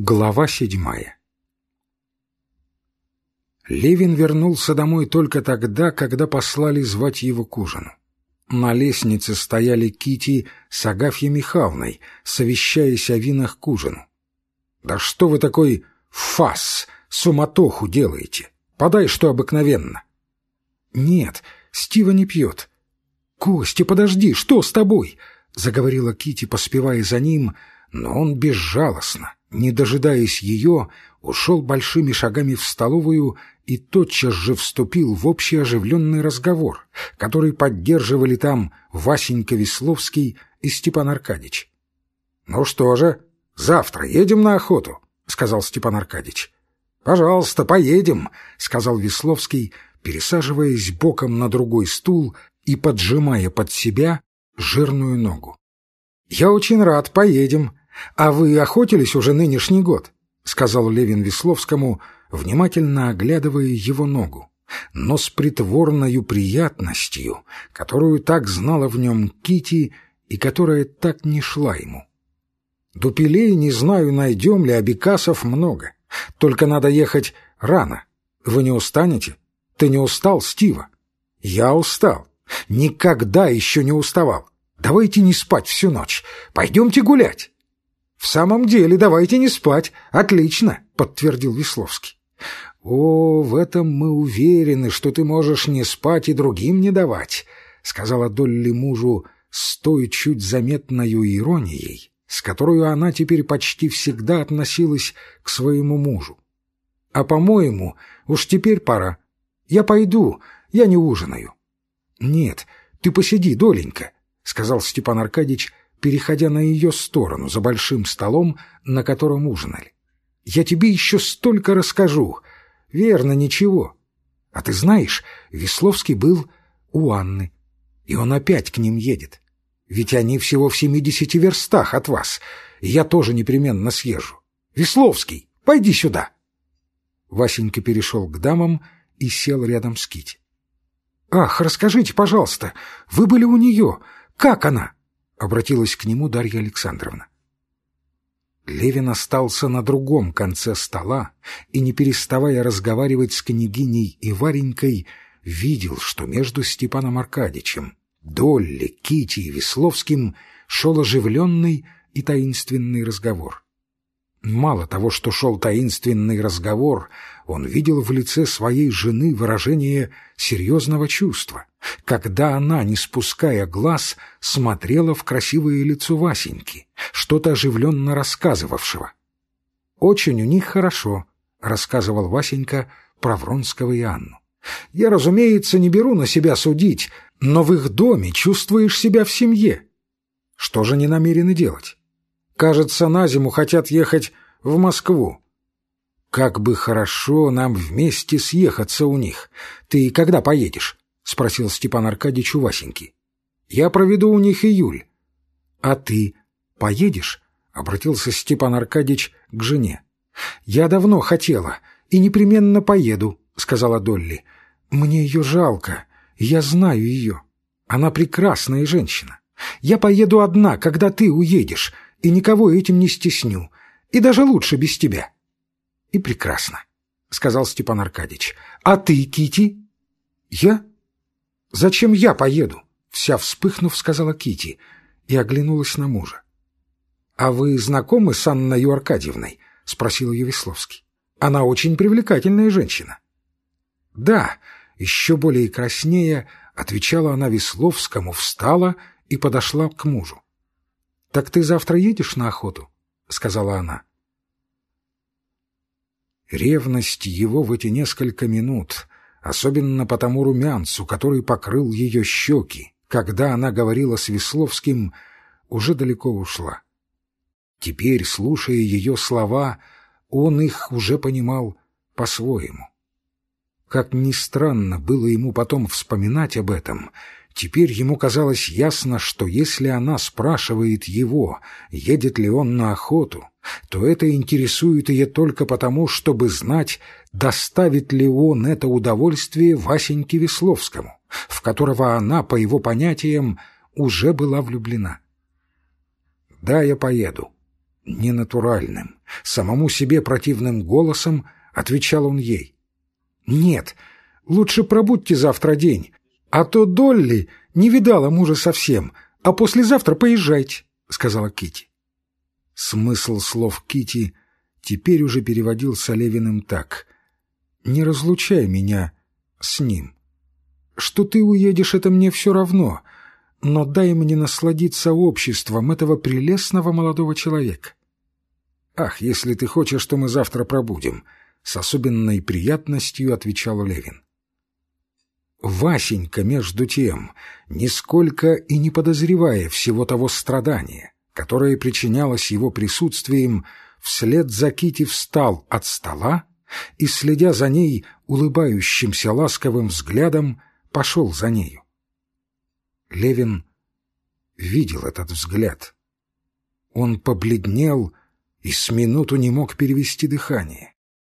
Глава седьмая Левин вернулся домой только тогда, когда послали звать его к ужину. На лестнице стояли Кити с Агафьей Михайловной, совещаясь о винах к ужину. «Да что вы такой фас, суматоху делаете? Подай, что обыкновенно». «Нет, Стива не пьет». «Костя, подожди, что с тобой?» — заговорила Кити, поспевая за ним, но он безжалостно, не дожидаясь ее, ушел большими шагами в столовую и тотчас же вступил в общий оживленный разговор, который поддерживали там Васенька Весловский и Степан Аркадьич. «Ну что же, завтра едем на охоту», — сказал Степан Аркадьич. «Пожалуйста, поедем», — сказал Весловский, пересаживаясь боком на другой стул и поджимая под себя жирную ногу. «Я очень рад, поедем», «А вы охотились уже нынешний год?» — сказал Левин Весловскому, внимательно оглядывая его ногу, но с притворною приятностью, которую так знала в нем Кити и которая так не шла ему. «Дупелей не знаю, найдем ли, а много. Только надо ехать рано. Вы не устанете? Ты не устал, Стива?» «Я устал. Никогда еще не уставал. Давайте не спать всю ночь. Пойдемте гулять». «В самом деле, давайте не спать. Отлично», — подтвердил Весловский. «О, в этом мы уверены, что ты можешь не спать и другим не давать», — сказала Долли мужу с той чуть заметною иронией, с которой она теперь почти всегда относилась к своему мужу. «А, по-моему, уж теперь пора. Я пойду, я не ужинаю». «Нет, ты посиди, Доленька», — сказал Степан Аркадьич, переходя на ее сторону за большим столом, на котором ужинали. «Я тебе еще столько расскажу. Верно, ничего. А ты знаешь, Весловский был у Анны, и он опять к ним едет. Ведь они всего в семидесяти верстах от вас, и я тоже непременно съезжу. Весловский, пойди сюда!» Васенька перешел к дамам и сел рядом с Кити. «Ах, расскажите, пожалуйста, вы были у нее. Как она?» — обратилась к нему Дарья Александровна. Левин остался на другом конце стола и, не переставая разговаривать с княгиней и Варенькой, видел, что между Степаном Аркадьичем, Долли, Кити и Весловским шел оживленный и таинственный разговор. Мало того, что шел таинственный разговор, он видел в лице своей жены выражение серьезного чувства, когда она, не спуская глаз, смотрела в красивое лицо Васеньки, что-то оживленно рассказывавшего. «Очень у них хорошо», — рассказывал Васенька про Вронского и Анну. «Я, разумеется, не беру на себя судить, но в их доме чувствуешь себя в семье. Что же не намерены делать?» Кажется, на зиму хотят ехать в Москву. Как бы хорошо нам вместе съехаться у них. Ты когда поедешь? — спросил Степан Аркадьевич у Васеньки. — Я проведу у них июль. — А ты поедешь? — обратился Степан Аркадьевич к жене. — Я давно хотела и непременно поеду, — сказала Долли. — Мне ее жалко, я знаю ее. Она прекрасная женщина. Я поеду одна, когда ты уедешь, и никого этим не стесню, и даже лучше без тебя. — И прекрасно, — сказал Степан Аркадьевич. — А ты, Кити? Я? Зачем я поеду? Вся вспыхнув, сказала Кити и оглянулась на мужа. — А вы знакомы с Анной Аркадьевной? — спросил ее Весловский. — Она очень привлекательная женщина. — Да, еще более краснее отвечала она Весловскому, встала и подошла к мужу. «Так ты завтра едешь на охоту?» — сказала она. Ревность его в эти несколько минут, особенно по тому румянцу, который покрыл ее щеки, когда она говорила с Весловским, уже далеко ушла. Теперь, слушая ее слова, он их уже понимал по-своему. Как ни странно было ему потом вспоминать об этом — Теперь ему казалось ясно, что если она спрашивает его, едет ли он на охоту, то это интересует ее только потому, чтобы знать, доставит ли он это удовольствие Васеньке Весловскому, в которого она, по его понятиям, уже была влюблена. «Да, я поеду. Ненатуральным, самому себе противным голосом отвечал он ей. «Нет, лучше пробудьте завтра день, а то Долли не видала мужа совсем, а послезавтра поезжайте», — сказала Кити. Смысл слов Кити теперь уже переводился Левиным так. «Не разлучай меня с ним. Что ты уедешь, это мне все равно, но дай мне насладиться обществом этого прелестного молодого человека. Ах, если ты хочешь, что мы завтра пробудем, с особенной приятностью отвечал Левин. Васенька, между тем, нисколько и не подозревая всего того страдания, которое причинялось его присутствием, вслед за Кити встал от стола и, следя за ней улыбающимся ласковым взглядом, пошел за нею. Левин видел этот взгляд. Он побледнел и с минуту не мог перевести дыхание.